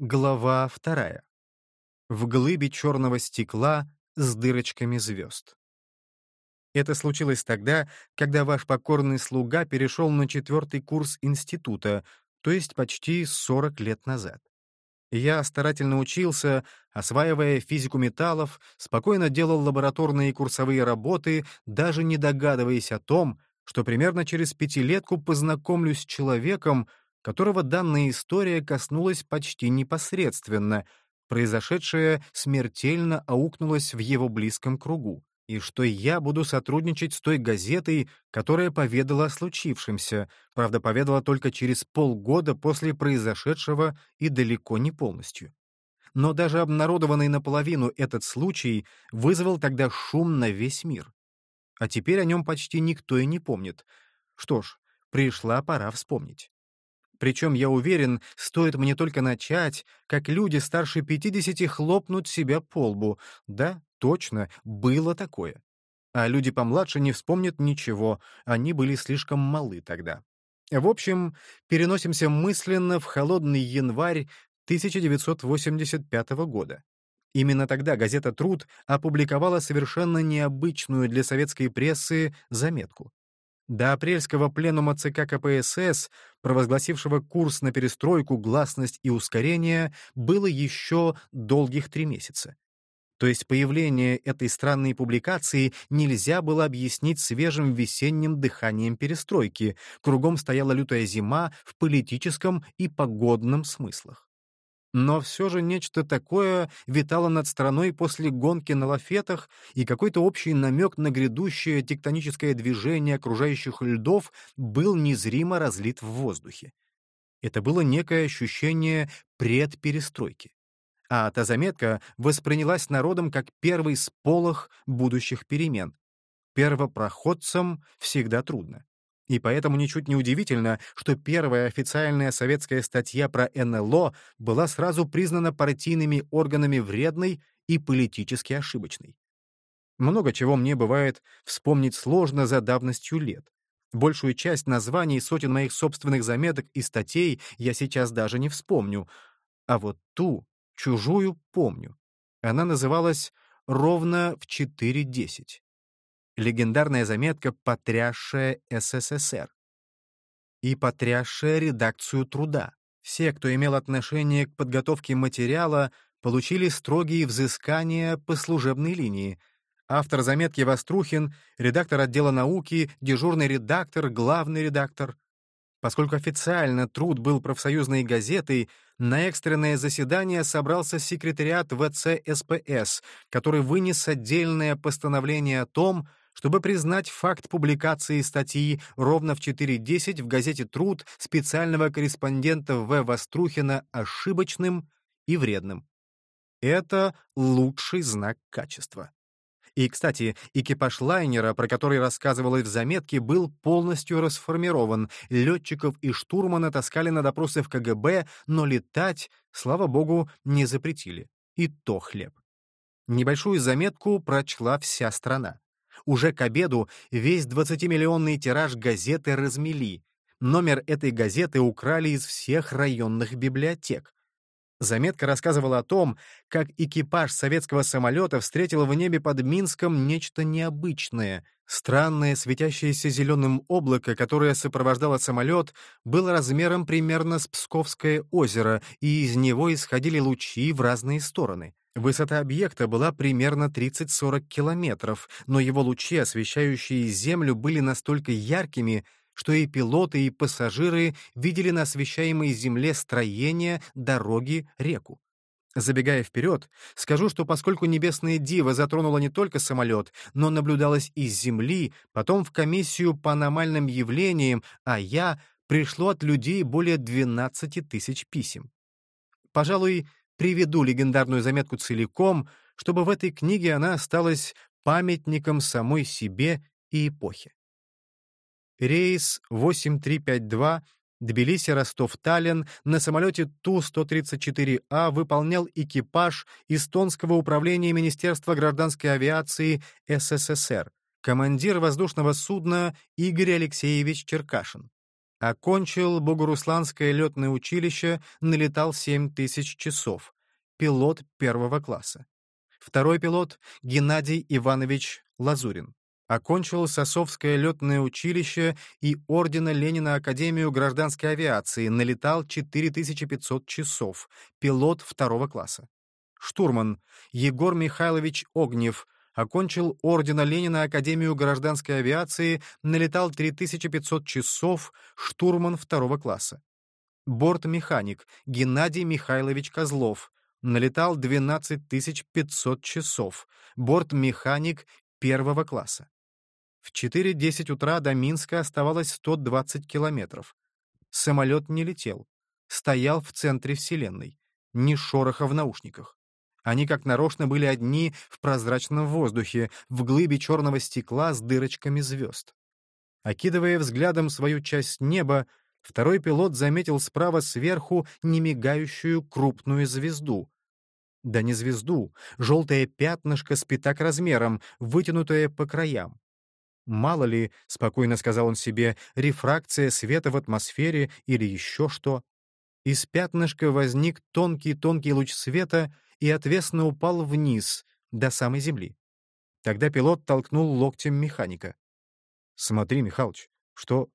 Глава вторая. В глыбе черного стекла с дырочками звезд. Это случилось тогда, когда ваш покорный слуга перешел на четвертый курс института, то есть почти 40 лет назад. Я старательно учился, осваивая физику металлов, спокойно делал лабораторные и курсовые работы, даже не догадываясь о том, что примерно через пятилетку познакомлюсь с человеком, которого данная история коснулась почти непосредственно, произошедшее смертельно аукнулось в его близком кругу, и что я буду сотрудничать с той газетой, которая поведала о случившемся, правда, поведала только через полгода после произошедшего и далеко не полностью. Но даже обнародованный наполовину этот случай вызвал тогда шум на весь мир. А теперь о нем почти никто и не помнит. Что ж, пришла пора вспомнить. Причем, я уверен, стоит мне только начать, как люди старше 50 хлопнут себя по лбу. Да, точно, было такое. А люди помладше не вспомнят ничего, они были слишком малы тогда. В общем, переносимся мысленно в холодный январь 1985 года. Именно тогда газета «Труд» опубликовала совершенно необычную для советской прессы заметку. До апрельского пленума ЦК КПСС, провозгласившего курс на перестройку, гласность и ускорение, было еще долгих три месяца. То есть появление этой странной публикации нельзя было объяснить свежим весенним дыханием перестройки, кругом стояла лютая зима в политическом и погодном смыслах. Но все же нечто такое витало над страной после гонки на лафетах, и какой-то общий намек на грядущее тектоническое движение окружающих льдов был незримо разлит в воздухе. Это было некое ощущение предперестройки. А та заметка воспринялась народом как первый сполох будущих перемен. Первопроходцам всегда трудно. И поэтому ничуть не удивительно, что первая официальная советская статья про НЛО была сразу признана партийными органами вредной и политически ошибочной. Много чего мне бывает вспомнить сложно за давностью лет. Большую часть названий сотен моих собственных заметок и статей я сейчас даже не вспомню. А вот ту, чужую, помню. Она называлась «Ровно в 4.10» легендарная заметка, потрясшая СССР и потрясшая редакцию труда. Все, кто имел отношение к подготовке материала, получили строгие взыскания по служебной линии. Автор заметки Вострухин, редактор отдела науки, дежурный редактор, главный редактор. Поскольку официально труд был профсоюзной газетой, на экстренное заседание собрался секретариат ВЦ СПС, который вынес отдельное постановление о том, чтобы признать факт публикации статьи ровно в 4.10 в газете «Труд» специального корреспондента В. Вострухина ошибочным и вредным. Это лучший знак качества. И, кстати, экипаж лайнера, про который рассказывалось в заметке, был полностью расформирован. Летчиков и штурмана таскали на допросы в КГБ, но летать, слава богу, не запретили. И то хлеб. Небольшую заметку прочла вся страна. Уже к обеду весь 20-миллионный тираж газеты размели. Номер этой газеты украли из всех районных библиотек. Заметка рассказывала о том, как экипаж советского самолета встретил в небе под Минском нечто необычное. Странное, светящееся зеленым облако, которое сопровождало самолет, было размером примерно с Псковское озеро, и из него исходили лучи в разные стороны. Высота объекта была примерно 30-40 километров, но его лучи, освещающие Землю, были настолько яркими, что и пилоты, и пассажиры видели на освещаемой Земле строение, дороги, реку. Забегая вперед, скажу, что поскольку небесная дива затронула не только самолет, но наблюдалась из Земли, потом в комиссию по аномальным явлениям, а я, пришло от людей более 12 тысяч писем. Пожалуй, приведу легендарную заметку целиком, чтобы в этой книге она осталась памятником самой себе и эпохе. Рейс 8352 Тбилиси-Ростов-Таллин на самолете Ту-134А выполнял экипаж Эстонского управления Министерства гражданской авиации СССР, командир воздушного судна Игорь Алексеевич Черкашин. Окончил Богорусланское летное училище, налетал 7 тысяч часов. Пилот первого класса. Второй пилот — Геннадий Иванович Лазурин. Окончил Сосовское летное училище и Ордена Ленина Академию гражданской авиации, налетал 4500 часов, пилот второго класса. Штурман Егор Михайлович Огнев, окончил Ордена Ленина Академию гражданской авиации, налетал 3500 часов, штурман второго класса. Бортмеханик Геннадий Михайлович Козлов, налетал 12 500 часов, бортмеханик первого класса. В 4.10 утра до Минска оставалось 120 километров. Самолет не летел. Стоял в центре Вселенной. Ни шороха в наушниках. Они как нарочно были одни в прозрачном воздухе, в глыбе черного стекла с дырочками звезд. Окидывая взглядом свою часть неба, второй пилот заметил справа сверху немигающую крупную звезду. Да не звезду, желтое пятнышко с пятак размером, вытянутое по краям. Мало ли, — спокойно сказал он себе, — рефракция света в атмосфере или еще что. Из пятнышка возник тонкий-тонкий луч света и отвесно упал вниз, до самой земли. Тогда пилот толкнул локтем механика. «Смотри, Михалыч, что...»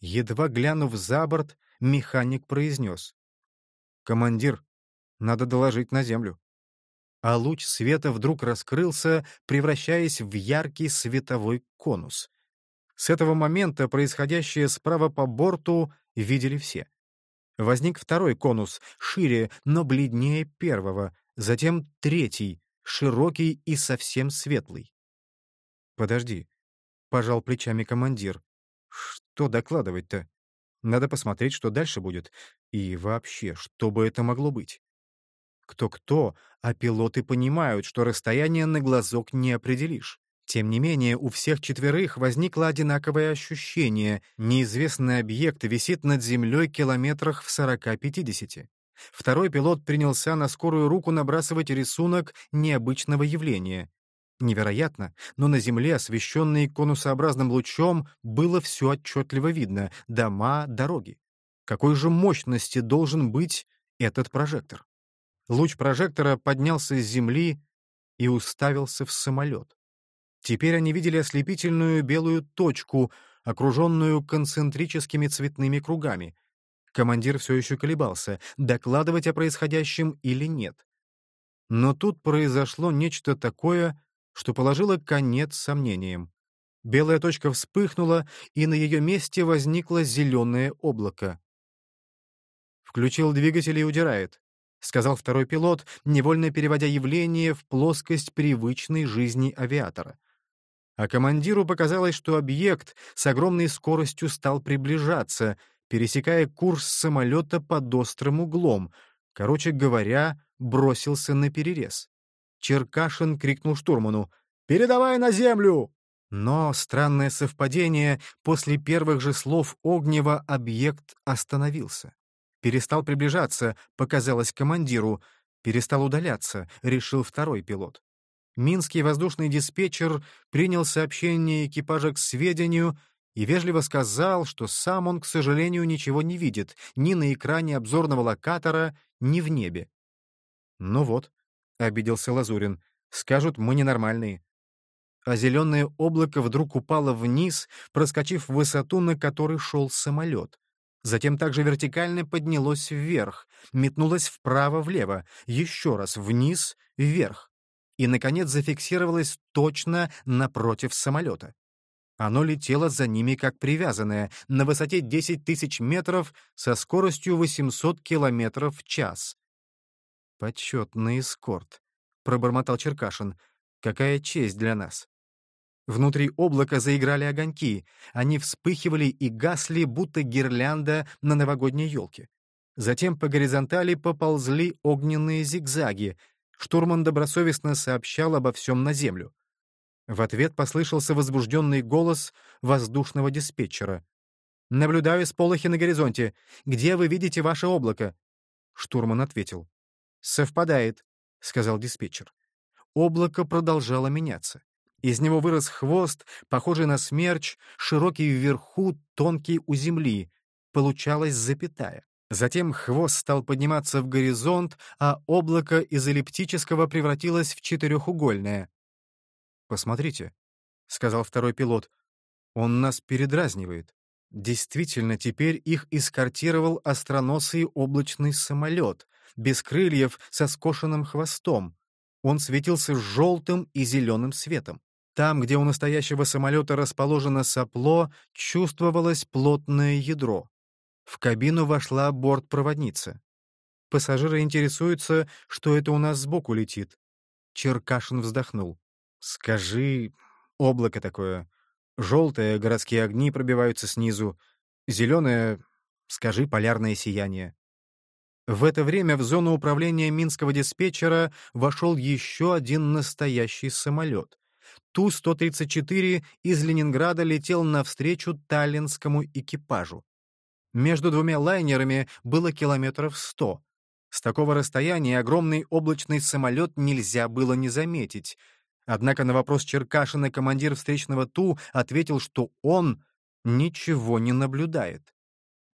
Едва глянув за борт, механик произнес. «Командир, надо доложить на землю» а луч света вдруг раскрылся, превращаясь в яркий световой конус. С этого момента происходящее справа по борту видели все. Возник второй конус, шире, но бледнее первого, затем третий, широкий и совсем светлый. «Подожди», — пожал плечами командир. «Что докладывать-то? Надо посмотреть, что дальше будет. И вообще, что бы это могло быть?» Кто-кто, а пилоты понимают, что расстояние на глазок не определишь. Тем не менее, у всех четверых возникло одинаковое ощущение — неизвестный объект висит над землей километрах в 40-50. Второй пилот принялся на скорую руку набрасывать рисунок необычного явления. Невероятно, но на Земле, освещенной конусообразным лучом, было все отчетливо видно — дома, дороги. Какой же мощности должен быть этот прожектор? Луч прожектора поднялся с земли и уставился в самолет. Теперь они видели ослепительную белую точку, окруженную концентрическими цветными кругами. Командир все еще колебался, докладывать о происходящем или нет. Но тут произошло нечто такое, что положило конец сомнениям. Белая точка вспыхнула, и на ее месте возникло зеленое облако. Включил двигатель и удирает. — сказал второй пилот, невольно переводя явление в плоскость привычной жизни авиатора. А командиру показалось, что объект с огромной скоростью стал приближаться, пересекая курс самолета под острым углом. Короче говоря, бросился на перерез. Черкашин крикнул штурману «Передавай на землю!» Но, странное совпадение, после первых же слов Огнева объект остановился. Перестал приближаться, показалось командиру. Перестал удаляться, решил второй пилот. Минский воздушный диспетчер принял сообщение экипажа к сведению и вежливо сказал, что сам он, к сожалению, ничего не видит ни на экране обзорного локатора, ни в небе. «Ну вот», — обиделся Лазурин, — «скажут, мы ненормальные». А зеленое облако вдруг упало вниз, проскочив в высоту, на которой шел самолет. Затем также вертикально поднялось вверх, метнулось вправо-влево, еще раз вниз, вверх. И, наконец, зафиксировалось точно напротив самолета. Оно летело за ними как привязанное, на высоте 10 тысяч метров со скоростью 800 километров в час. «Почетный эскорт», — пробормотал Черкашин. «Какая честь для нас». Внутри облака заиграли огоньки. Они вспыхивали и гасли, будто гирлянда на новогодней елке. Затем по горизонтали поползли огненные зигзаги. Штурман добросовестно сообщал обо всем на землю. В ответ послышался возбужденный голос воздушного диспетчера. «Наблюдаю сполохи на горизонте. Где вы видите ваше облако?» Штурман ответил. «Совпадает», — сказал диспетчер. Облако продолжало меняться. Из него вырос хвост, похожий на смерч, широкий вверху, тонкий у земли. получалась запятая. Затем хвост стал подниматься в горизонт, а облако из эллиптического превратилось в четырехугольное. «Посмотрите», — сказал второй пилот, — «он нас передразнивает». Действительно, теперь их эскортировал остроносый облачный самолет, без крыльев, со скошенным хвостом. Он светился желтым и зеленым светом. Там, где у настоящего самолета расположено сопло, чувствовалось плотное ядро. В кабину вошла бортпроводница. Пассажиры интересуются, что это у нас сбоку летит. Черкашин вздохнул. «Скажи, облако такое. Желтое, городские огни пробиваются снизу. Зеленое, скажи, полярное сияние». В это время в зону управления Минского диспетчера вошел еще один настоящий самолет. Ту-134 из Ленинграда летел навстречу таллинскому экипажу. Между двумя лайнерами было километров сто. С такого расстояния огромный облачный самолет нельзя было не заметить. Однако на вопрос Черкашина командир встречного Ту ответил, что он ничего не наблюдает.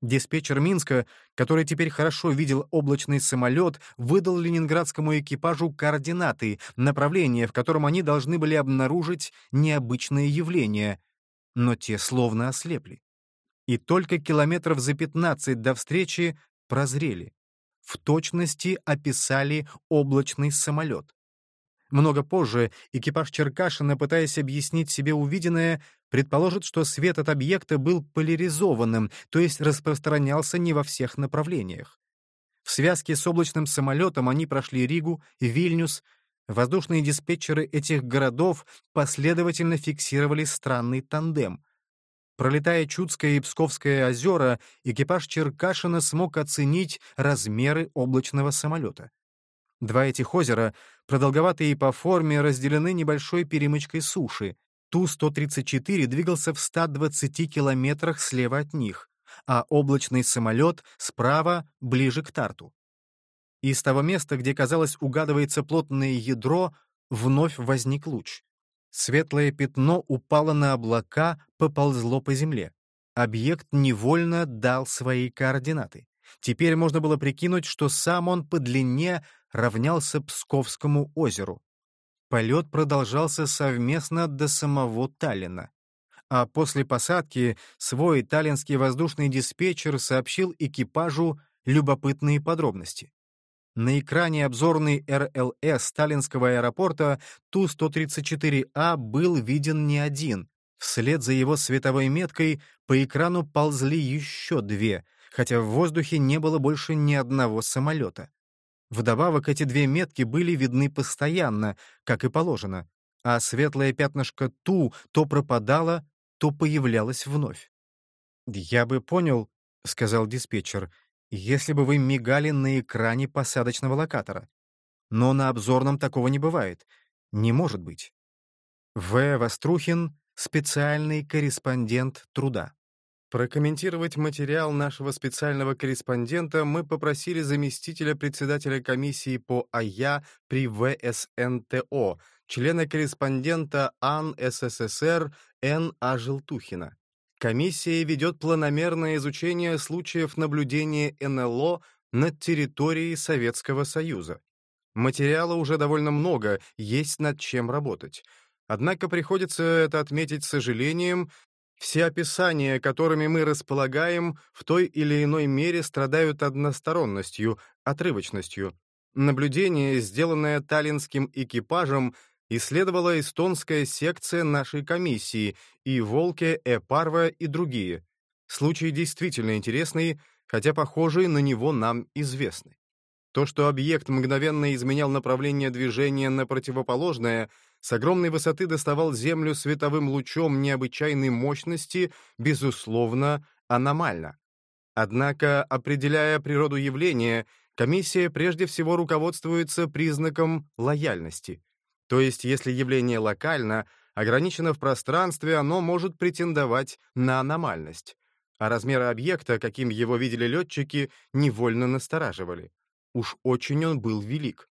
Диспетчер Минска, который теперь хорошо видел облачный самолет, выдал ленинградскому экипажу координаты, направление, в котором они должны были обнаружить необычное явление, но те словно ослепли и только километров за 15 до встречи прозрели. В точности описали облачный самолет. Много позже экипаж Черкашина, пытаясь объяснить себе увиденное, предположит, что свет от объекта был поляризованным, то есть распространялся не во всех направлениях. В связке с облачным самолетом они прошли Ригу, Вильнюс. Воздушные диспетчеры этих городов последовательно фиксировали странный тандем. Пролетая Чудское и Псковское озера, экипаж Черкашина смог оценить размеры облачного самолета. Два этих озера, продолговатые по форме, разделены небольшой перемычкой суши. Ту-134 двигался в 120 километрах слева от них, а облачный самолет справа, ближе к Тарту. Из того места, где, казалось, угадывается плотное ядро, вновь возник луч. Светлое пятно упало на облака, поползло по земле. Объект невольно дал свои координаты. Теперь можно было прикинуть, что сам он по длине равнялся Псковскому озеру. Полет продолжался совместно до самого Таллина. А после посадки свой таллинский воздушный диспетчер сообщил экипажу любопытные подробности. На экране обзорной РЛС Сталинского аэропорта Ту-134А был виден не один. Вслед за его световой меткой по экрану ползли еще две, хотя в воздухе не было больше ни одного самолета. Вдобавок эти две метки были видны постоянно, как и положено, а светлое пятнышко Ту то пропадало, то появлялось вновь. «Я бы понял», — сказал диспетчер, если бы вы мигали на экране посадочного локатора. Но на обзорном такого не бывает. Не может быть. В. Вострухин, специальный корреспондент труда. Прокомментировать материал нашего специального корреспондента мы попросили заместителя председателя комиссии по АЯ при ВСНТО, члена-корреспондента АН СССР Н. А. Желтухина. Комиссия ведет планомерное изучение случаев наблюдения НЛО над территорией Советского Союза. Материала уже довольно много, есть над чем работать. Однако приходится это отметить с сожалением, все описания, которыми мы располагаем, в той или иной мере страдают односторонностью, отрывочностью. Наблюдение, сделанное таллинским экипажем, исследовала эстонская секция нашей комиссии и Волке, Эпарва и другие. Случай действительно интересный, хотя похожие на него нам известны. То, что объект мгновенно изменял направление движения на противоположное, с огромной высоты доставал Землю световым лучом необычайной мощности, безусловно, аномально. Однако, определяя природу явления, комиссия прежде всего руководствуется признаком лояльности. То есть, если явление локально, ограничено в пространстве, оно может претендовать на аномальность. А размеры объекта, каким его видели летчики, невольно настораживали. Уж очень он был велик.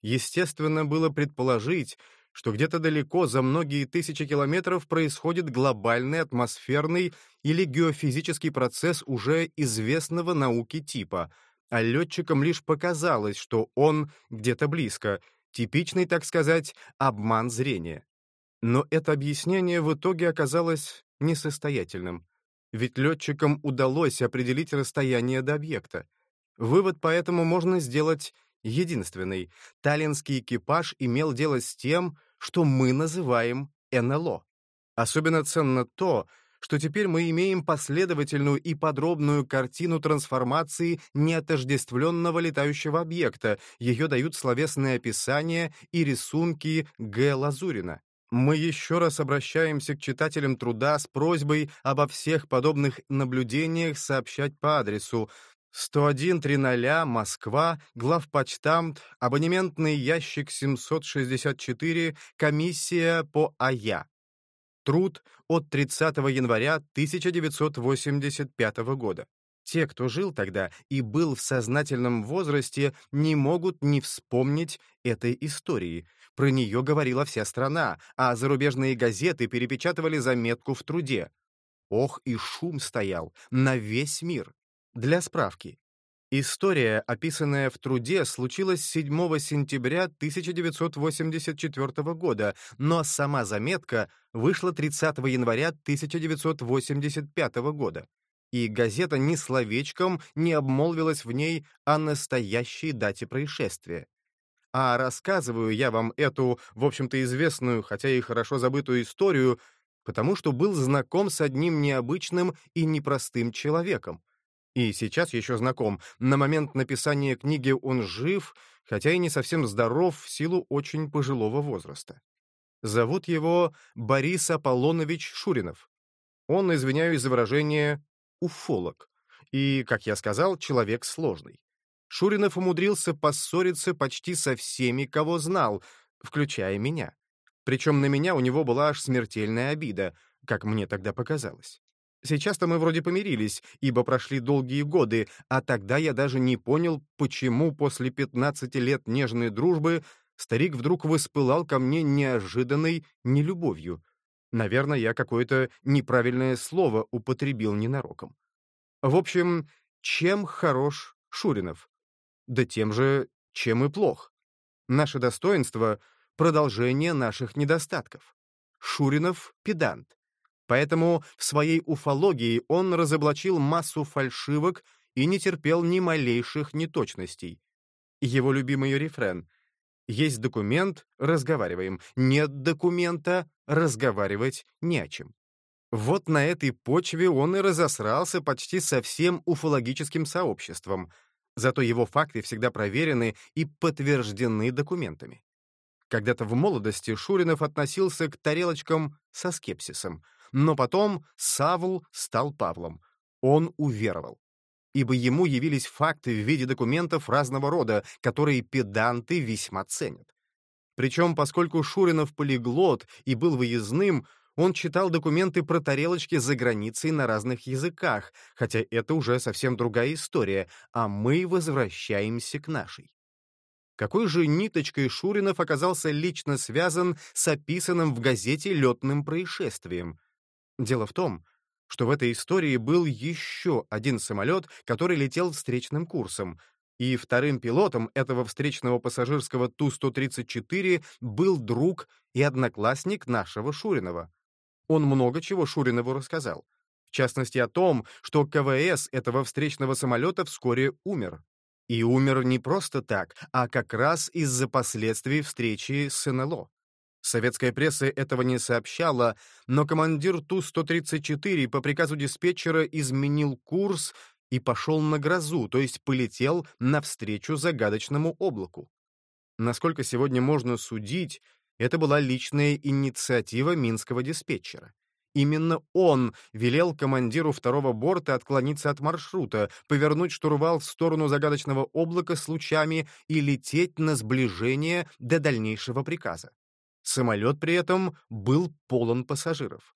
Естественно было предположить, что где-то далеко за многие тысячи километров происходит глобальный атмосферный или геофизический процесс уже известного науки типа, а летчикам лишь показалось, что он где-то близко, типичный, так сказать, обман зрения. Но это объяснение в итоге оказалось несостоятельным, ведь летчикам удалось определить расстояние до объекта. Вывод поэтому можно сделать единственный. Таллинский экипаж имел дело с тем, что мы называем НЛО. Особенно ценно то, что теперь мы имеем последовательную и подробную картину трансформации неотождествленного летающего объекта, ее дают словесные описания и рисунки Г. Лазурина. Мы еще раз обращаемся к читателям труда с просьбой обо всех подобных наблюдениях сообщать по адресу 101-00, Москва, главпочтамт, абонементный ящик 764, комиссия по АЯ. Труд от 30 января 1985 года. Те, кто жил тогда и был в сознательном возрасте, не могут не вспомнить этой истории. Про нее говорила вся страна, а зарубежные газеты перепечатывали заметку в труде. Ох, и шум стоял на весь мир. Для справки. История, описанная в труде, случилась 7 сентября 1984 года, но сама заметка вышла 30 января 1985 года. И газета ни словечком не обмолвилась в ней о настоящей дате происшествия. А рассказываю я вам эту, в общем-то, известную, хотя и хорошо забытую историю, потому что был знаком с одним необычным и непростым человеком. И сейчас еще знаком. На момент написания книги он жив, хотя и не совсем здоров в силу очень пожилого возраста. Зовут его Борис Аполлонович Шуринов. Он, извиняюсь за выражение, уфолог. И, как я сказал, человек сложный. Шуринов умудрился поссориться почти со всеми, кого знал, включая меня. Причем на меня у него была аж смертельная обида, как мне тогда показалось. Сейчас-то мы вроде помирились, ибо прошли долгие годы, а тогда я даже не понял, почему после 15 лет нежной дружбы старик вдруг воспылал ко мне неожиданной нелюбовью. Наверное, я какое-то неправильное слово употребил ненароком. В общем, чем хорош Шуринов? Да тем же, чем и плох. Наше достоинство — продолжение наших недостатков. Шуринов — педант. Поэтому в своей уфологии он разоблачил массу фальшивок и не терпел ни малейших неточностей. Его любимый рефрен «Есть документ — разговариваем, нет документа — разговаривать не о чем». Вот на этой почве он и разосрался почти со всем уфологическим сообществом, зато его факты всегда проверены и подтверждены документами. Когда-то в молодости Шуринов относился к тарелочкам со скепсисом — но потом Савл стал Павлом. Он уверовал. Ибо ему явились факты в виде документов разного рода, которые педанты весьма ценят. Причем, поскольку Шуринов полиглот и был выездным, он читал документы про тарелочки за границей на разных языках, хотя это уже совсем другая история, а мы возвращаемся к нашей. Какой же ниточкой Шуринов оказался лично связан с описанным в газете летным происшествием? Дело в том, что в этой истории был еще один самолет, который летел встречным курсом, и вторым пилотом этого встречного пассажирского Ту-134 был друг и одноклассник нашего Шуринова. Он много чего Шуринову рассказал. В частности о том, что КВС этого встречного самолета вскоре умер. И умер не просто так, а как раз из-за последствий встречи с НЛО. Советская пресса этого не сообщала, но командир Ту-134 по приказу диспетчера изменил курс и пошел на грозу, то есть полетел навстречу загадочному облаку. Насколько сегодня можно судить, это была личная инициатива минского диспетчера. Именно он велел командиру второго борта отклониться от маршрута, повернуть штурвал в сторону загадочного облака с лучами и лететь на сближение до дальнейшего приказа. Самолет при этом был полон пассажиров.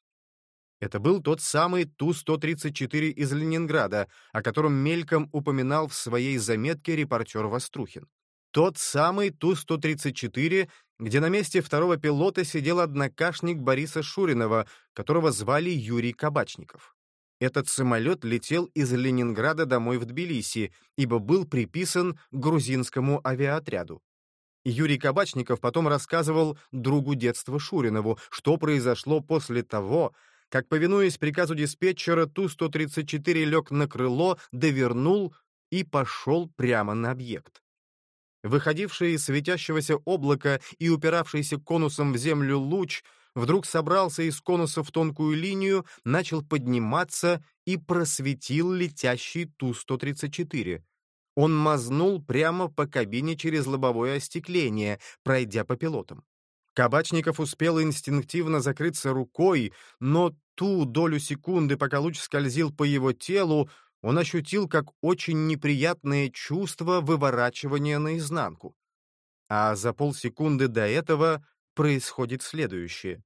Это был тот самый Ту-134 из Ленинграда, о котором мельком упоминал в своей заметке репортер Вострухин. Тот самый Ту-134, где на месте второго пилота сидел однокашник Бориса Шуринова, которого звали Юрий Кабачников. Этот самолет летел из Ленинграда домой в Тбилиси, ибо был приписан грузинскому авиаотряду. Юрий Кабачников потом рассказывал другу детства Шуринову, что произошло после того, как, повинуясь приказу диспетчера, Ту-134 лег на крыло, довернул и пошел прямо на объект. Выходивший из светящегося облака и упиравшийся конусом в землю луч вдруг собрался из конуса в тонкую линию, начал подниматься и просветил летящий Ту-134. Он мазнул прямо по кабине через лобовое остекление, пройдя по пилотам. Кабачников успел инстинктивно закрыться рукой, но ту долю секунды, пока луч скользил по его телу, он ощутил как очень неприятное чувство выворачивания наизнанку. А за полсекунды до этого происходит следующее.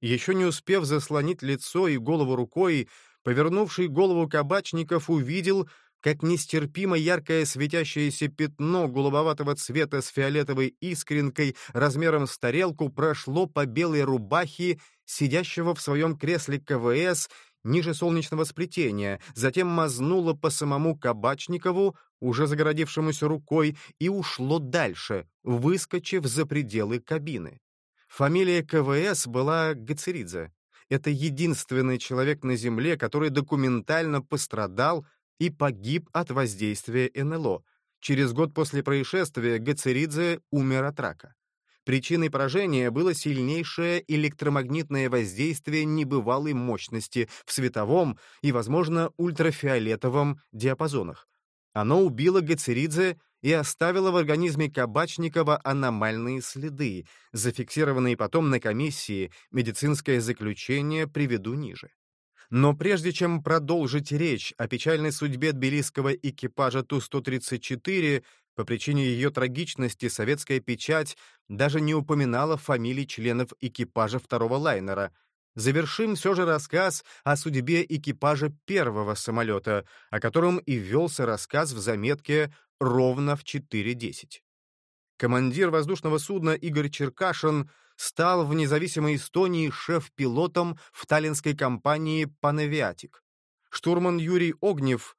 Еще не успев заслонить лицо и голову рукой, повернувший голову кабачников увидел, как нестерпимо яркое светящееся пятно голубоватого цвета с фиолетовой искринкой размером с тарелку прошло по белой рубахе сидящего в своем кресле КВС ниже солнечного сплетения, затем мазнуло по самому Кабачникову, уже загородившемуся рукой, и ушло дальше, выскочив за пределы кабины. Фамилия КВС была Гацеридзе. Это единственный человек на Земле, который документально пострадал и погиб от воздействия НЛО. Через год после происшествия Гацеридзе умер от рака. Причиной поражения было сильнейшее электромагнитное воздействие небывалой мощности в световом и, возможно, ультрафиолетовом диапазонах. Оно убило Гацеридзе и оставило в организме Кабачникова аномальные следы, зафиксированные потом на комиссии, медицинское заключение приведу ниже. Но прежде чем продолжить речь о печальной судьбе тбилисского экипажа Ту-134, по причине ее трагичности советская печать даже не упоминала фамилий членов экипажа второго лайнера. Завершим все же рассказ о судьбе экипажа первого самолета, о котором и велся рассказ в заметке ровно в 4.10. Командир воздушного судна Игорь Черкашин стал в независимой Эстонии шеф-пилотом в таллинской компании «Панавиатик». Штурман Юрий Огнев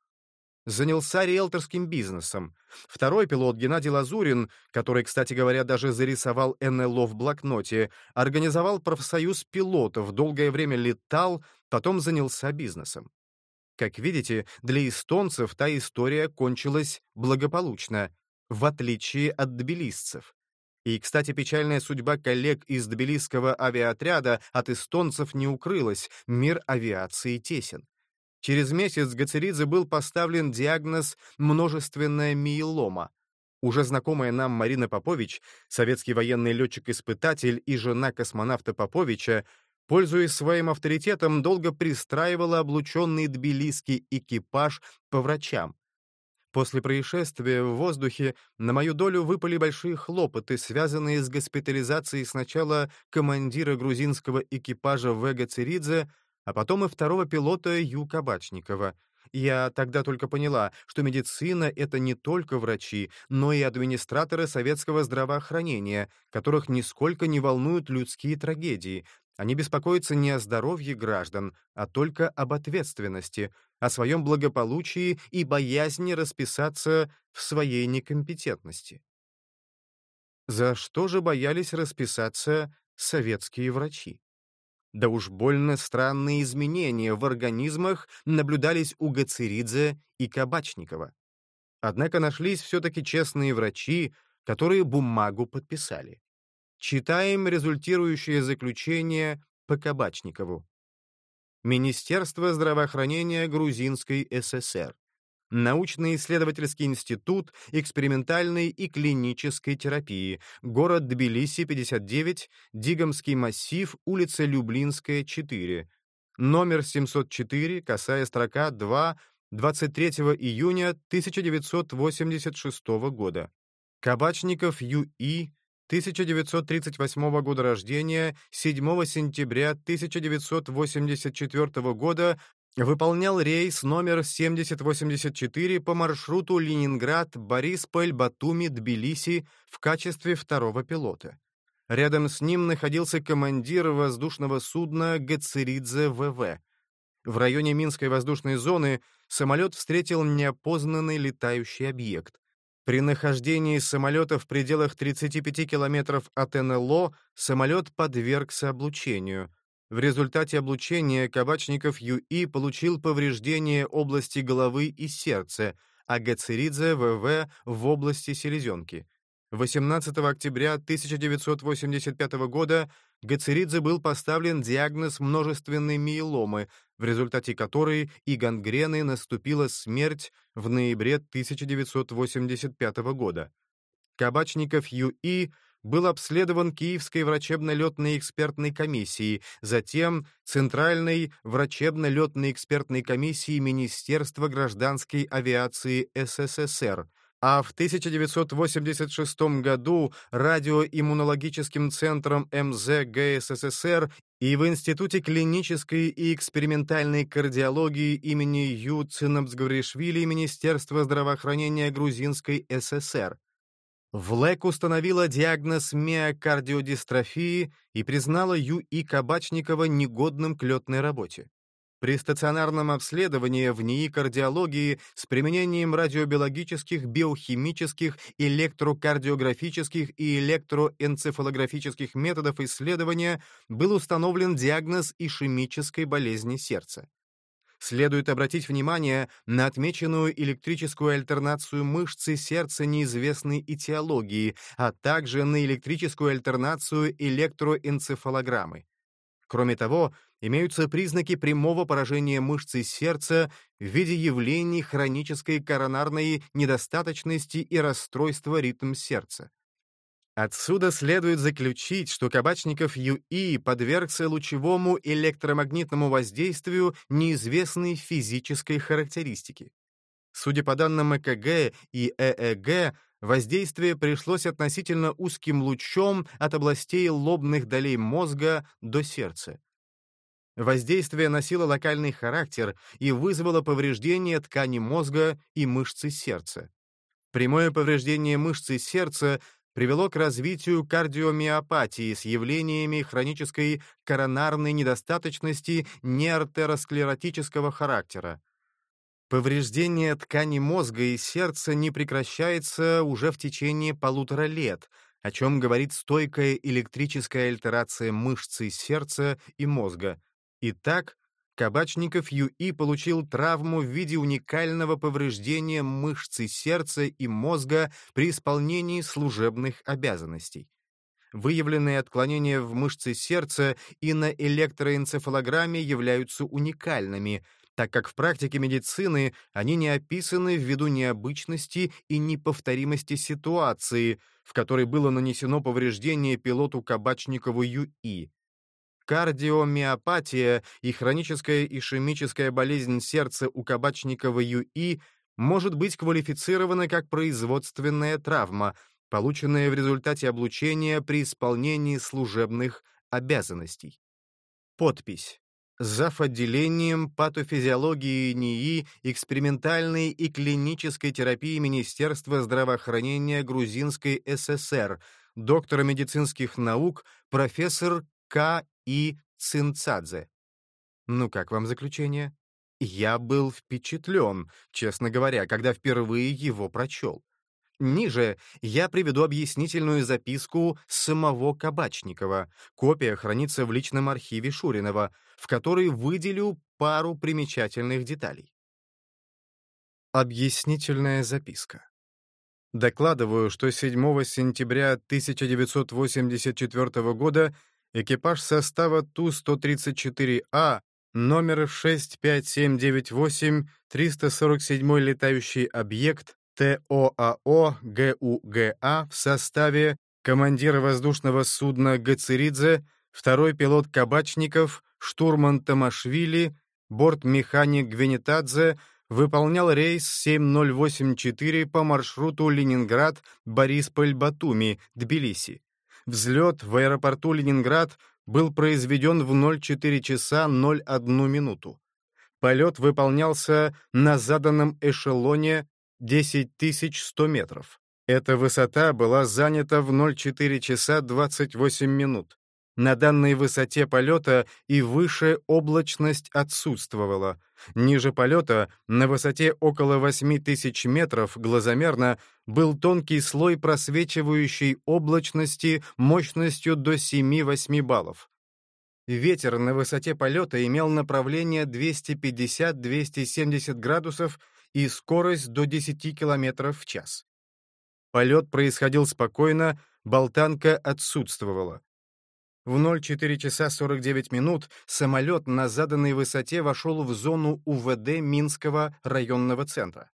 занялся риэлторским бизнесом. Второй пилот Геннадий Лазурин, который, кстати говоря, даже зарисовал НЛО в блокноте, организовал профсоюз пилотов, долгое время летал, потом занялся бизнесом. Как видите, для эстонцев та история кончилась благополучно, в отличие от тбилисцев. И, кстати, печальная судьба коллег из тбилисского авиаотряда от эстонцев не укрылась, мир авиации тесен. Через месяц Гацеридзе был поставлен диагноз «множественная миелома». Уже знакомая нам Марина Попович, советский военный летчик-испытатель и жена космонавта Поповича, пользуясь своим авторитетом, долго пристраивала облученный тбилисский экипаж по врачам. После происшествия в воздухе на мою долю выпали большие хлопоты, связанные с госпитализацией сначала командира грузинского экипажа Вега Церидзе, а потом и второго пилота Ю. Кабачникова. Я тогда только поняла, что медицина — это не только врачи, но и администраторы советского здравоохранения, которых нисколько не волнуют людские трагедии. Они беспокоятся не о здоровье граждан, а только об ответственности, о своем благополучии и боязни расписаться в своей некомпетентности. За что же боялись расписаться советские врачи? Да уж больно странные изменения в организмах наблюдались у Гацеридзе и Кабачникова. Однако нашлись все-таки честные врачи, которые бумагу подписали. Читаем результирующее заключение по Кабачникову. Министерство здравоохранения Грузинской ССР научно-исследовательский институт экспериментальной и клинической терапии, город Тбилиси, 59, Дигамский массив, улица Люблинская, 4, номер 704, косая строка 2, 23 июня 1986 года. Кабачников Ю.И., 1938 года рождения, 7 сентября 1984 года выполнял рейс номер 7084 по маршруту Ленинград-Борисполь-Батуми-Тбилиси в качестве второго пилота. Рядом с ним находился командир воздушного судна Гацеридзе ВВ. В районе Минской воздушной зоны самолет встретил неопознанный летающий объект. При нахождении самолета в пределах 35 километров от НЛО самолет подвергся облучению. В результате облучения Кабачников ЮИ получил повреждение области головы и сердца, а Гацеридзе ВВ в области селезенки. 18 октября 1985 года Гацеридзе был поставлен диагноз множественной миеломы, в результате которой и гангрены наступила смерть в ноябре 1985 года. Кабачников Ю.И. был обследован Киевской врачебно-летной экспертной комиссией, затем Центральной врачебно-летной экспертной комиссией Министерства гражданской авиации СССР — а в 1986 году радиоиммунологическим центром МЗ ГССР и в Институте клинической и экспериментальной кардиологии имени Ю Цинабсгавришвили Министерства здравоохранения Грузинской ССР. ВЛЭК установила диагноз миокардиодистрофии и признала Ю. И. Кабачникова негодным к летной работе. При стационарном обследовании в НИИ кардиологии с применением радиобиологических, биохимических, электрокардиографических и электроэнцефалографических методов исследования был установлен диагноз ишемической болезни сердца. Следует обратить внимание на отмеченную электрическую альтернацию мышцы сердца неизвестной этиологии, а также на электрическую альтернацию электроэнцефалограммы. Кроме того, имеются признаки прямого поражения мышцы сердца в виде явлений хронической коронарной недостаточности и расстройства ритм сердца. Отсюда следует заключить, что Кабачников ЮИ подвергся лучевому электромагнитному воздействию неизвестной физической характеристики. Судя по данным ЭКГ и ЭЭГ, воздействие пришлось относительно узким лучом от областей лобных долей мозга до сердца. Воздействие носило локальный характер и вызвало повреждение ткани мозга и мышцы сердца. Прямое повреждение мышцы сердца привело к развитию кардиомиопатии с явлениями хронической коронарной недостаточности неартеросклеротического характера. Повреждение ткани мозга и сердца не прекращается уже в течение полутора лет, о чем говорит стойкая электрическая альтерация мышцы сердца и мозга, Итак, Кабачников Ю.И. получил травму в виде уникального повреждения мышцы сердца и мозга при исполнении служебных обязанностей. Выявленные отклонения в мышце сердца и на электроэнцефалограмме являются уникальными, так как в практике медицины они не описаны ввиду необычности и неповторимости ситуации, в которой было нанесено повреждение пилоту Кабачникову Ю.И. Кардиомиопатия и хроническая ишемическая болезнь сердца у Кабачникова ЮИ может быть квалифицирована как производственная травма, полученная в результате облучения при исполнении служебных обязанностей. Подпись. Зав. отделением патофизиологии НИИ экспериментальной и клинической терапии Министерства здравоохранения Грузинской ССР, доктор медицинских наук, профессор К. И. Цинцадзе. Ну как вам заключение? Я был впечатлен, честно говоря, когда впервые его прочел. Ниже я приведу объяснительную записку самого Кабачникова. Копия хранится в личном архиве Шуринова, в которой выделю пару примечательных деталей. Объяснительная записка. Докладываю, что 7 сентября 1984 года экипаж состава Ту-134А, номер 65798, 347 летающий объект ТОАО ГУГА в составе командира воздушного судна Гацеридзе, второй пилот Кабачников, штурман Тамашвили, бортмеханик Гвенетадзе выполнял рейс 7084 по маршруту Ленинград-Борисполь-Батуми, Тбилиси. Взлет в аэропорту Ленинград был произведен в 04 часа 01 минуту. Полет выполнялся на заданном эшелоне 10100 метров. Эта высота была занята в 04 часа 28 минут. На данной высоте полета и выше облачность отсутствовала. Ниже полета, на высоте около 8000 метров, глазомерно, был тонкий слой просвечивающей облачности мощностью до 7-8 баллов. Ветер на высоте полета имел направление 250-270 градусов и скорость до 10 км в час. Полет происходил спокойно, болтанка отсутствовала. В 04 часа 49 минут самолет на заданной высоте вошел в зону УВД Минского районного центра.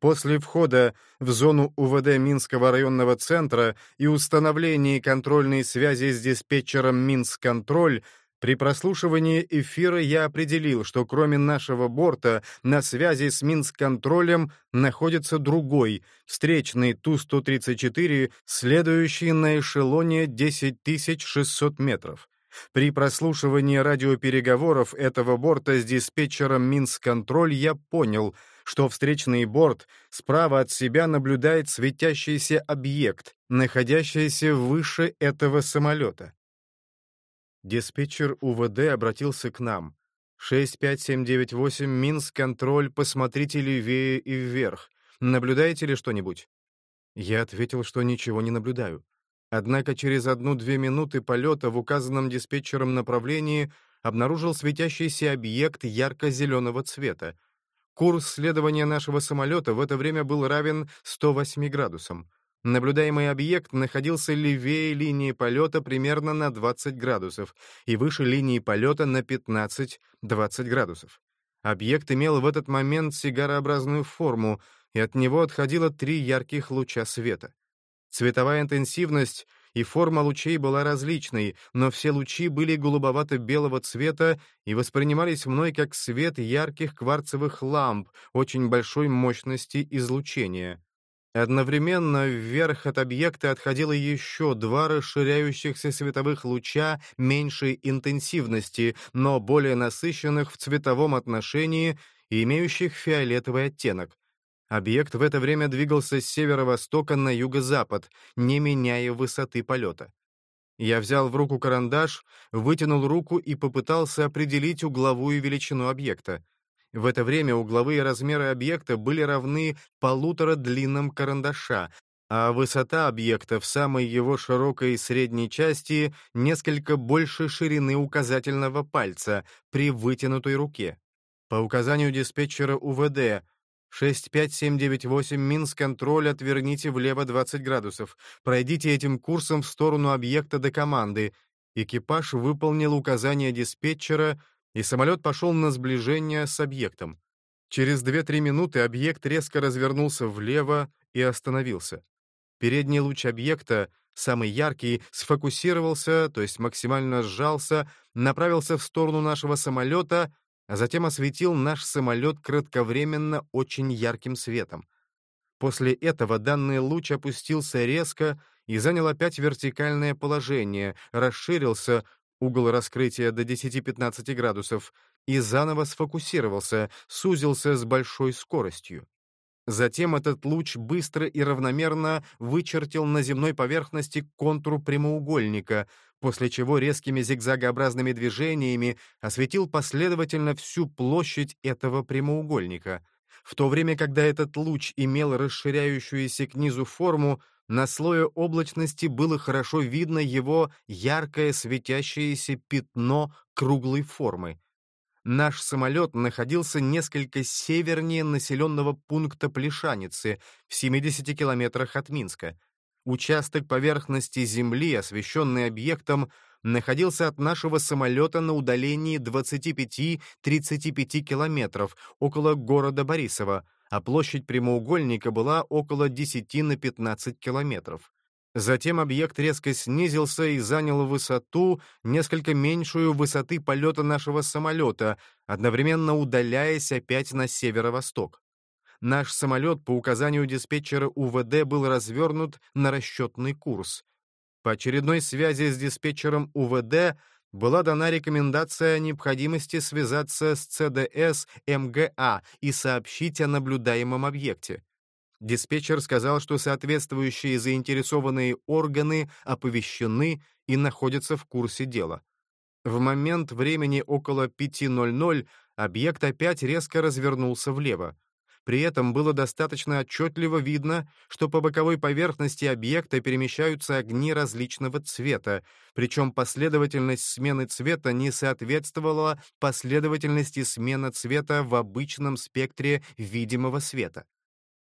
После входа в зону УВД Минского районного центра и установления контрольной связи с диспетчером Минсконтроль при прослушивании эфира я определил, что кроме нашего борта на связи с Минск-контролем находится другой, встречный Ту-134, следующий на эшелоне 10600 метров. При прослушивании радиопереговоров этого борта с диспетчером Минск-контроль я понял, что встречный борт справа от себя наблюдает светящийся объект, находящийся выше этого самолета. Диспетчер УВД обратился к нам. 65798 Минск-контроль, посмотрите левее и вверх. Наблюдаете ли что-нибудь? Я ответил, что ничего не наблюдаю. Однако через одну-две минуты полета в указанном диспетчером направлении обнаружил светящийся объект ярко-зеленого цвета. Курс следования нашего самолета в это время был равен 108 градусам. Наблюдаемый объект находился левее линии полета примерно на 20 градусов и выше линии полета на 15-20 градусов. Объект имел в этот момент сигарообразную форму, и от него отходило три ярких луча света. Цветовая интенсивность и форма лучей была различной, но все лучи были голубовато-белого цвета и воспринимались мной как свет ярких кварцевых ламп очень большой мощности излучения. Одновременно вверх от объекта отходило еще два расширяющихся световых луча меньшей интенсивности, но более насыщенных в цветовом отношении и имеющих фиолетовый оттенок. Объект в это время двигался с северо-востока на юго-запад, не меняя высоты полета. Я взял в руку карандаш, вытянул руку и попытался определить угловую величину объекта. В это время угловые размеры объекта были равны полутора длинам карандаша, а высота объекта в самой его широкой средней части несколько больше ширины указательного пальца при вытянутой руке. По указанию диспетчера УВД 65798 Минск-контроль, отверните влево 20 градусов. Пройдите этим курсом в сторону объекта до команды. Экипаж выполнил указание диспетчера — и самолет пошел на сближение с объектом. Через 2-3 минуты объект резко развернулся влево и остановился. Передний луч объекта, самый яркий, сфокусировался, то есть максимально сжался, направился в сторону нашего самолета, а затем осветил наш самолет кратковременно очень ярким светом. После этого данный луч опустился резко и занял опять вертикальное положение, расширился, угол раскрытия до 10-15 градусов, и заново сфокусировался, сузился с большой скоростью. Затем этот луч быстро и равномерно вычертил на земной поверхности контур прямоугольника, после чего резкими зигзагообразными движениями осветил последовательно всю площадь этого прямоугольника. В то время, когда этот луч имел расширяющуюся к низу форму, на слое облачности было хорошо видно его яркое светящееся пятно круглой формы. Наш самолет находился несколько севернее населенного пункта Плешаницы, в 70 километрах от Минска. Участок поверхности Земли, освещенный объектом, находился от нашего самолета на удалении 25-35 километров около города Борисова, а площадь прямоугольника была около 10 на 15 километров. Затем объект резко снизился и занял высоту, несколько меньшую высоты полета нашего самолета, одновременно удаляясь опять на северо-восток. Наш самолет по указанию диспетчера УВД был развернут на расчетный курс. По очередной связи с диспетчером УВД была дана рекомендация о необходимости связаться с ЦДС МГА и сообщить о наблюдаемом объекте. Диспетчер сказал, что соответствующие заинтересованные органы оповещены и находятся в курсе дела. В момент времени около 5.00 объект опять резко развернулся влево. При этом было достаточно отчетливо видно, что по боковой поверхности объекта перемещаются огни различного цвета, причем последовательность смены цвета не соответствовала последовательности смены цвета в обычном спектре видимого света.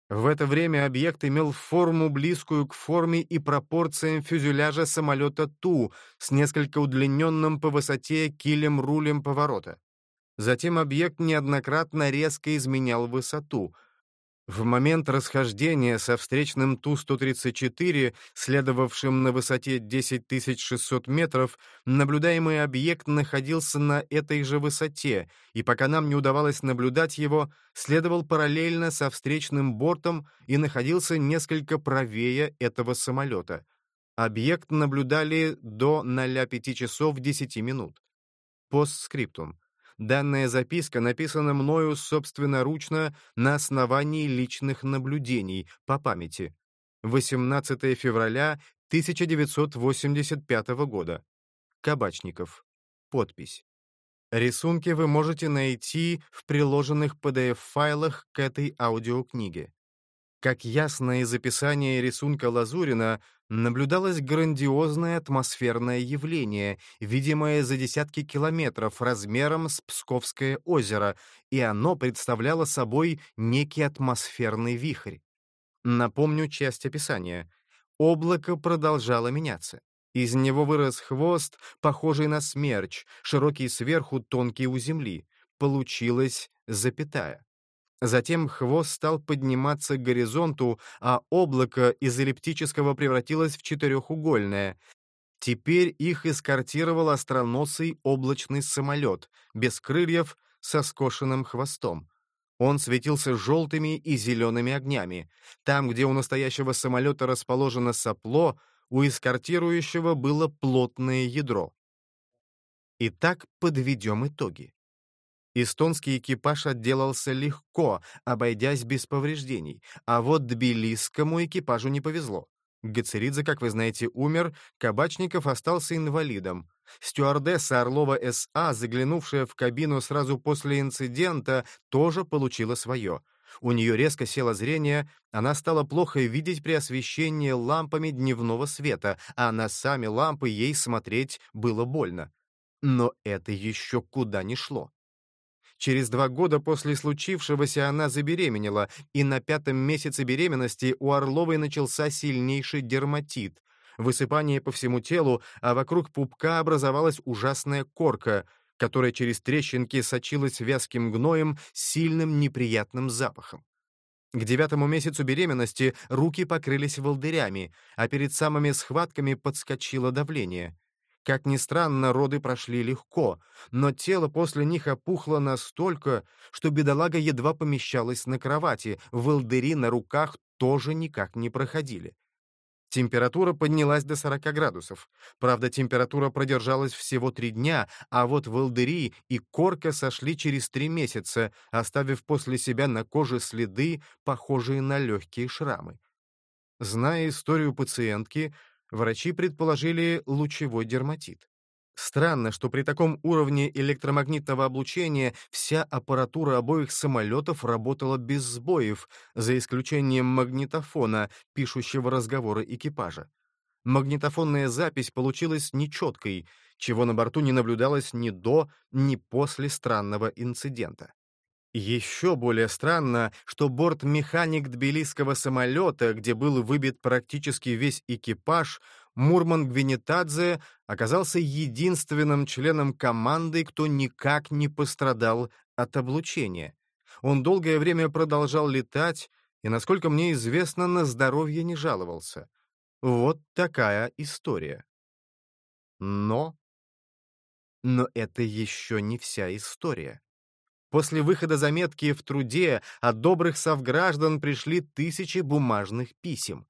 В это время объект имел форму, близкую к форме и пропорциям фюзеляжа самолета Ту с несколько удлиненным по высоте килем-рулем поворота. Затем объект неоднократно резко изменял высоту. В момент расхождения со встречным Ту-134, следовавшим на высоте 10600 метров, наблюдаемый объект находился на этой же высоте, и пока нам не удавалось наблюдать его, следовал параллельно со встречным бортом и находился несколько правее этого самолета. Объект наблюдали до 0,5 часов 10 минут. Постскриптум. Данная записка написана мною собственноручно на основании личных наблюдений по памяти. 18 февраля 1985 года. Кабачников. Подпись. Рисунки вы можете найти в приложенных PDF-файлах к этой аудиокниге. Как ясно из описания рисунка Лазурина, наблюдалось грандиозное атмосферное явление, видимое за десятки километров размером с Псковское озеро, и оно представляло собой некий атмосферный вихрь. Напомню часть описания. Облако продолжало меняться. Из него вырос хвост, похожий на смерч, широкий сверху, тонкий у земли. Получилась запятая. Затем хвост стал подниматься к горизонту, а облако из эллиптического превратилось в четырехугольное. Теперь их эскортировал остроносый облачный самолет, без крыльев, со скошенным хвостом. Он светился желтыми и зелеными огнями. Там, где у настоящего самолета расположено сопло, у эскортирующего было плотное ядро. Итак, подведем итоги. Эстонский экипаж отделался легко, обойдясь без повреждений, а вот тбилисскому экипажу не повезло. Гацеридзе, как вы знаете, умер, Кабачников остался инвалидом. Стюардесса Орлова С.А., заглянувшая в кабину сразу после инцидента, тоже получила свое. У нее резко село зрение, она стала плохо видеть при освещении лампами дневного света, а на сами лампы ей смотреть было больно. Но это еще куда ни шло. Через два года после случившегося она забеременела, и на пятом месяце беременности у Орловой начался сильнейший дерматит. Высыпание по всему телу, а вокруг пупка образовалась ужасная корка, которая через трещинки сочилась вязким гноем с сильным неприятным запахом. К девятому месяцу беременности руки покрылись волдырями, а перед самыми схватками подскочило давление. Как ни странно, роды прошли легко, но тело после них опухло настолько, что бедолага едва помещалась на кровати, волдыри на руках тоже никак не проходили. Температура поднялась до 40 градусов. Правда, температура продержалась всего три дня, а вот волдыри и корка сошли через три месяца, оставив после себя на коже следы, похожие на легкие шрамы. Зная историю пациентки, Врачи предположили лучевой дерматит. Странно, что при таком уровне электромагнитного облучения вся аппаратура обоих самолетов работала без сбоев, за исключением магнитофона, пишущего разговоры экипажа. Магнитофонная запись получилась нечеткой, чего на борту не наблюдалось ни до, ни после странного инцидента. Еще более странно, что бортмеханик тбилисского самолета, где был выбит практически весь экипаж, Мурман Гвинетадзе оказался единственным членом команды, кто никак не пострадал от облучения. Он долгое время продолжал летать и, насколько мне известно, на здоровье не жаловался. Вот такая история. Но... Но это еще не вся история. После выхода заметки в труде от добрых совграждан пришли тысячи бумажных писем.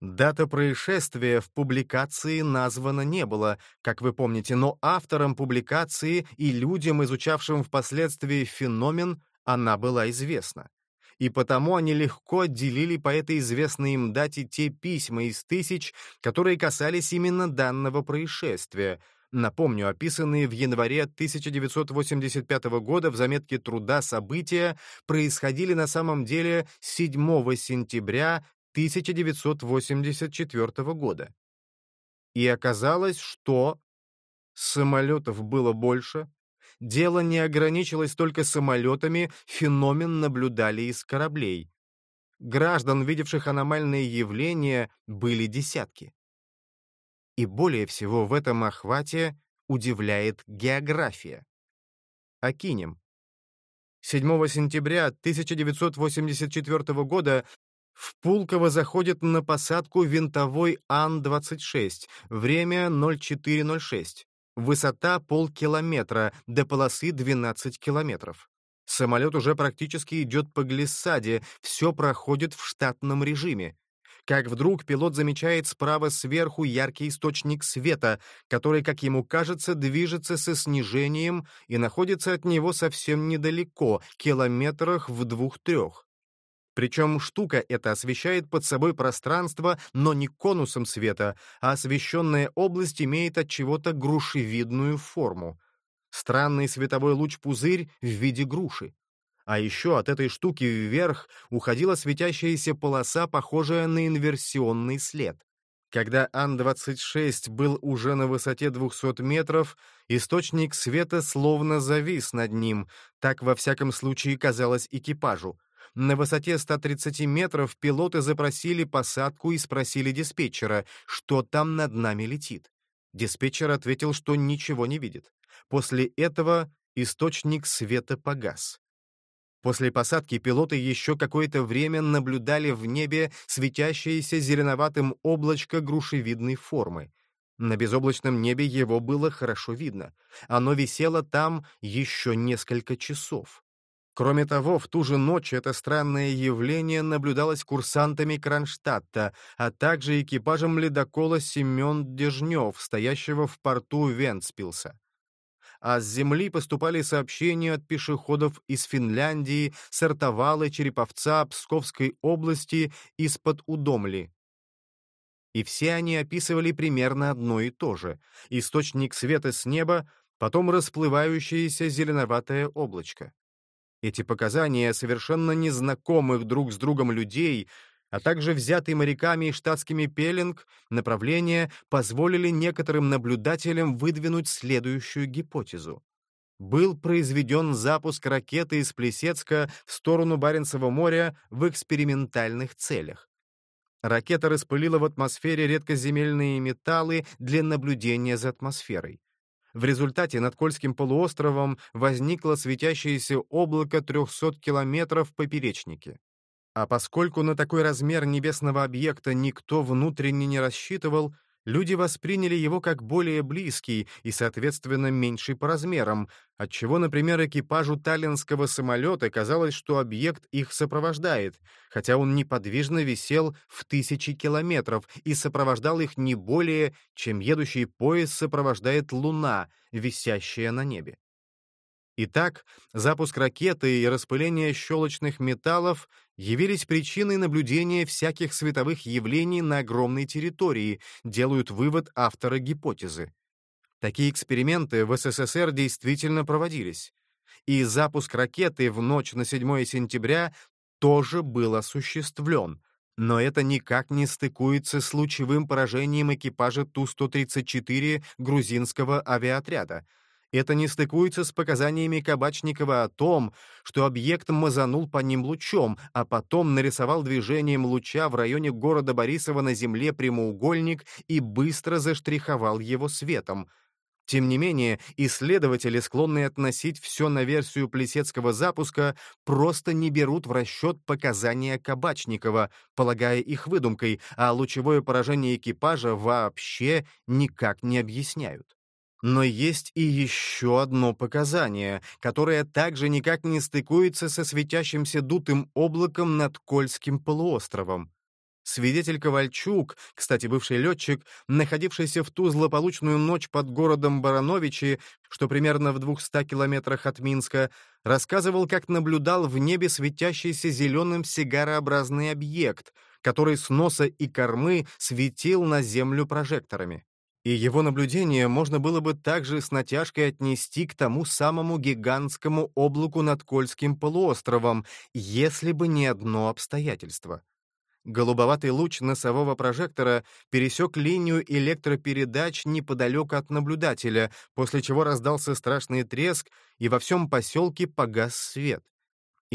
Дата происшествия в публикации названа не было, как вы помните, но авторам публикации и людям, изучавшим впоследствии феномен, она была известна. и потому они легко отделили по этой известной им дате те письма из тысяч, которые касались именно данного происшествия, напомню, описанные в январе 1985 года в заметке труда события происходили на самом деле 7 сентября 1984 года. И оказалось, что самолетов было больше, дело не ограничилось только самолетами, феномен наблюдали из кораблей. Граждан, видевших аномальные явления, были десятки. И более всего в этом охвате удивляет география. Окинем. 7 сентября 1984 года в Пулково заходит на посадку винтовой Ан-26, время 04.06. Высота полкилометра, до полосы 12 километров. Самолет уже практически идет по глиссаде, все проходит в штатном режиме. Как вдруг пилот замечает справа сверху яркий источник света, который, как ему кажется, движется со снижением и находится от него совсем недалеко, километрах в двух-трех. Причем штука эта освещает под собой пространство, но не конусом света, а освещенная область имеет от чего-то грушевидную форму. Странный световой луч-пузырь в виде груши. А еще от этой штуки вверх уходила светящаяся полоса, похожая на инверсионный след. Когда Ан-26 был уже на высоте 200 метров, источник света словно завис над ним, так во всяком случае казалось экипажу. На высоте 130 метров пилоты запросили посадку и спросили диспетчера, что там над нами летит. Диспетчер ответил, что ничего не видит. После этого источник света погас. После посадки пилоты еще какое-то время наблюдали в небе светящееся зеленоватым облачко грушевидной формы. На безоблачном небе его было хорошо видно. Оно висело там еще несколько часов. Кроме того, в ту же ночь это странное явление наблюдалось курсантами Кронштадта, а также экипажем ледокола Семен Дежнев, стоящего в порту Вентспилса. А с земли поступали сообщения от пешеходов из Финляндии, Сартовалы, Череповца, Псковской области, из-под Удомли. И все они описывали примерно одно и то же — источник света с неба, потом расплывающееся зеленоватое облачко. Эти показания совершенно незнакомых друг с другом людей, а также взятый моряками и штатскими пеленг, направления позволили некоторым наблюдателям выдвинуть следующую гипотезу. Был произведен запуск ракеты из Плесецка в сторону Баренцева моря в экспериментальных целях. Ракета распылила в атмосфере редкоземельные металлы для наблюдения за атмосферой. В результате над Кольским полуостровом возникло светящееся облако 300 километров поперечнике. А поскольку на такой размер небесного объекта никто внутренне не рассчитывал, Люди восприняли его как более близкий и, соответственно, меньший по размерам, отчего, например, экипажу таллинского самолета казалось, что объект их сопровождает, хотя он неподвижно висел в тысячи километров и сопровождал их не более, чем едущий поезд сопровождает Луна, висящая на небе. Итак, запуск ракеты и распыление щелочных металлов явились причиной наблюдения всяких световых явлений на огромной территории, делают вывод автора гипотезы. Такие эксперименты в СССР действительно проводились. И запуск ракеты в ночь на 7 сентября тоже был осуществлен, но это никак не стыкуется с лучевым поражением экипажа Ту-134 грузинского авиаотряда — это не стыкуется с показаниями Кабачникова о том, что объект мазанул по ним лучом, а потом нарисовал движением луча в районе города Борисова на земле прямоугольник и быстро заштриховал его светом. Тем не менее, исследователи, склонные относить все на версию плесецкого запуска, просто не берут в расчет показания Кабачникова, полагая их выдумкой, а лучевое поражение экипажа вообще никак не объясняют. Но есть и еще одно показание, которое также никак не стыкуется со светящимся дутым облаком над Кольским полуостровом. Свидетель Ковальчук, кстати, бывший летчик, находившийся в ту злополучную ночь под городом Барановичи, что примерно в 200 километрах от Минска, рассказывал, как наблюдал в небе светящийся зеленым сигарообразный объект, который с носа и кормы светил на землю прожекторами. И его наблюдение можно было бы также с натяжкой отнести к тому самому гигантскому облаку над Кольским полуостровом, если бы не одно обстоятельство. Голубоватый луч носового прожектора пересек линию электропередач неподалеку от наблюдателя, после чего раздался страшный треск, и во всем поселке погас свет.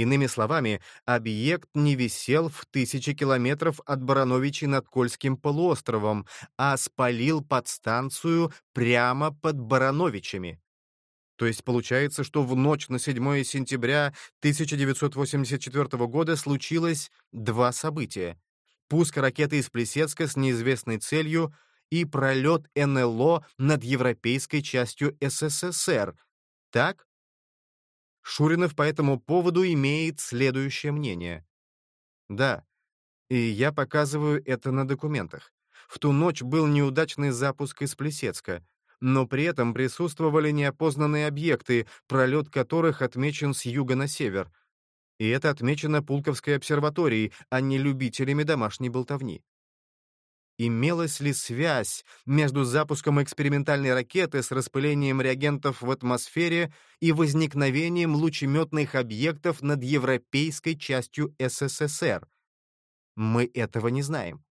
Иными словами, объект не висел в тысячи километров от Барановичи над Кольским полуостровом, а спалил подстанцию прямо под Барановичами. То есть получается, что в ночь на 7 сентября 1984 года случилось два события. Пуск ракеты из Плесецка с неизвестной целью и пролет НЛО над европейской частью СССР. Так? Шуринов по этому поводу имеет следующее мнение. Да, и я показываю это на документах. В ту ночь был неудачный запуск из Плесецка но при этом присутствовали неопознанные объекты, пролет которых отмечен с юга на север. И это отмечено Пулковской обсерваторией, а не любителями домашней болтовни. Имелась ли связь между запуском экспериментальной ракеты с распылением реагентов в атмосфере и возникновением лучеметных объектов над европейской частью СССР? Мы этого не знаем.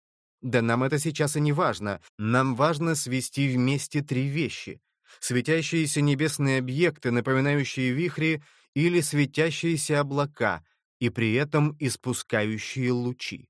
Да нам это сейчас и не важно. Нам важно свести вместе три вещи. Светящиеся небесные объекты, напоминающие вихри, или светящиеся облака, и при этом испускающие лучи.